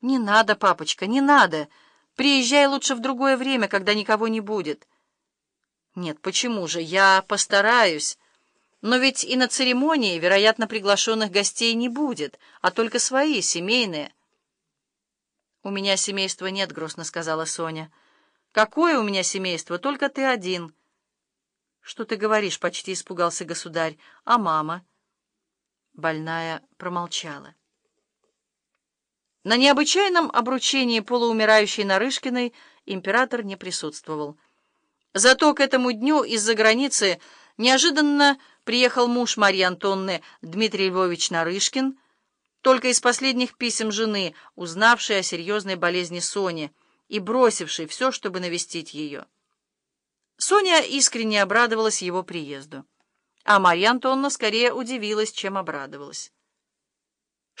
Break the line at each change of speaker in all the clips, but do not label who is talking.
«Не надо, папочка, не надо. Приезжай лучше в другое время, когда никого не будет». «Нет, почему же? Я постараюсь. Но ведь и на церемонии, вероятно, приглашенных гостей не будет, а только свои, семейные». «У меня семейства нет», — грустно сказала Соня. «Какое у меня семейство? Только ты один». «Что ты говоришь?» — почти испугался государь. «А мама?» Больная промолчала. На необычайном обручении полуумирающей Нарышкиной император не присутствовал. Зато к этому дню из-за границы неожиданно приехал муж Марьи Антонны Дмитрий Львович Нарышкин, только из последних писем жены, узнавший о серьезной болезни Сони и бросивший все, чтобы навестить ее. Соня искренне обрадовалась его приезду, а Марья Антонна скорее удивилась, чем обрадовалась.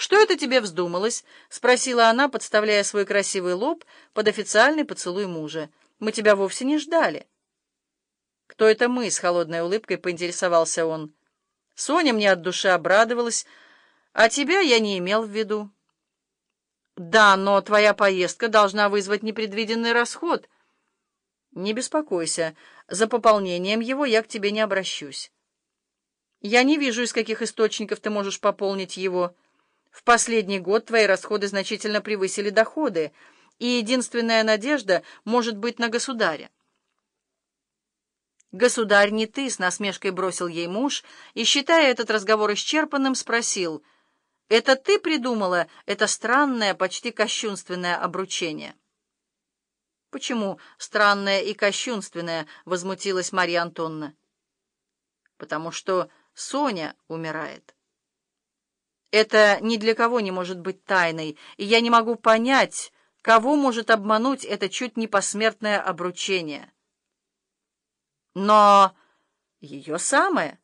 «Что это тебе вздумалось?» — спросила она, подставляя свой красивый лоб под официальный поцелуй мужа. «Мы тебя вовсе не ждали». «Кто это мы?» — с холодной улыбкой поинтересовался он. «Соня мне от души обрадовалась, а тебя я не имел в виду». «Да, но твоя поездка должна вызвать непредвиденный расход». «Не беспокойся, за пополнением его я к тебе не обращусь». «Я не вижу, из каких источников ты можешь пополнить его». В последний год твои расходы значительно превысили доходы, и единственная надежда может быть на государя. «Государь, не ты!» — с насмешкой бросил ей муж, и, считая этот разговор исчерпанным, спросил, «Это ты придумала это странное, почти кощунственное обручение?» «Почему странное и кощунственное?» — возмутилась Марья Антонна. «Потому что Соня умирает». Это ни для кого не может быть тайной, и я не могу понять, кого может обмануть это чуть не посмертное обручение. Но ее самое.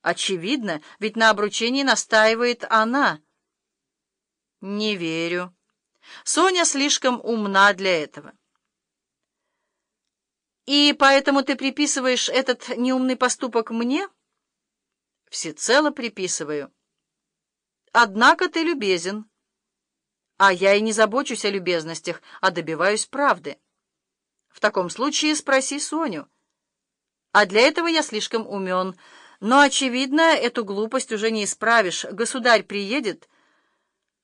Очевидно, ведь на обручении настаивает она. Не верю. Соня слишком умна для этого. И поэтому ты приписываешь этот неумный поступок мне? Всецело приписываю. Однако ты любезен. А я и не забочусь о любезностях, а добиваюсь правды. В таком случае спроси Соню. А для этого я слишком умен. Но, очевидно, эту глупость уже не исправишь. Государь приедет?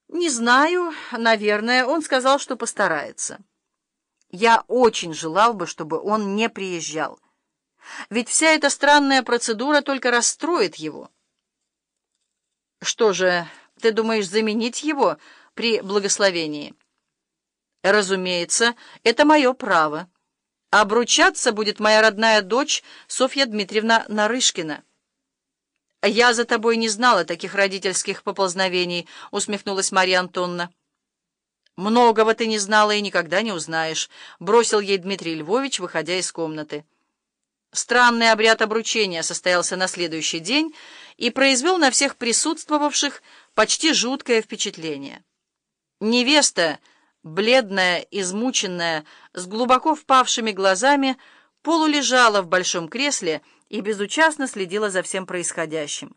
Не знаю. Наверное, он сказал, что постарается. Я очень желал бы, чтобы он не приезжал. Ведь вся эта странная процедура только расстроит его. Что же, ты думаешь заменить его при благословении? Разумеется, это мое право. Обручаться будет моя родная дочь Софья Дмитриевна Нарышкина. «Я за тобой не знала таких родительских поползновений», — усмехнулась Марья Антонна. «Многого ты не знала и никогда не узнаешь», — бросил ей Дмитрий Львович, выходя из комнаты. Странный обряд обручения состоялся на следующий день и произвел на всех присутствовавших почти жуткое впечатление. Невеста, бледная, измученная, с глубоко впавшими глазами, полулежала в большом кресле и безучастно следила за всем происходящим.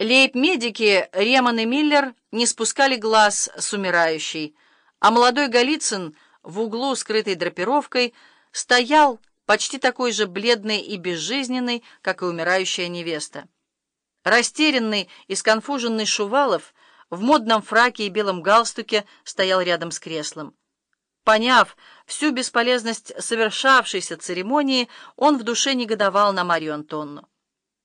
Лейб-медики Реман и Миллер не спускали глаз с умирающей, а молодой Голицын в углу, скрытой драпировкой, стоял почти такой же бледный и безжизненный, как и умирающая невеста. Растерянный и сконфуженный Шувалов в модном фраке и белом галстуке стоял рядом с креслом. Поняв всю бесполезность совершавшейся церемонии, он в душе негодовал на Марию Антонну.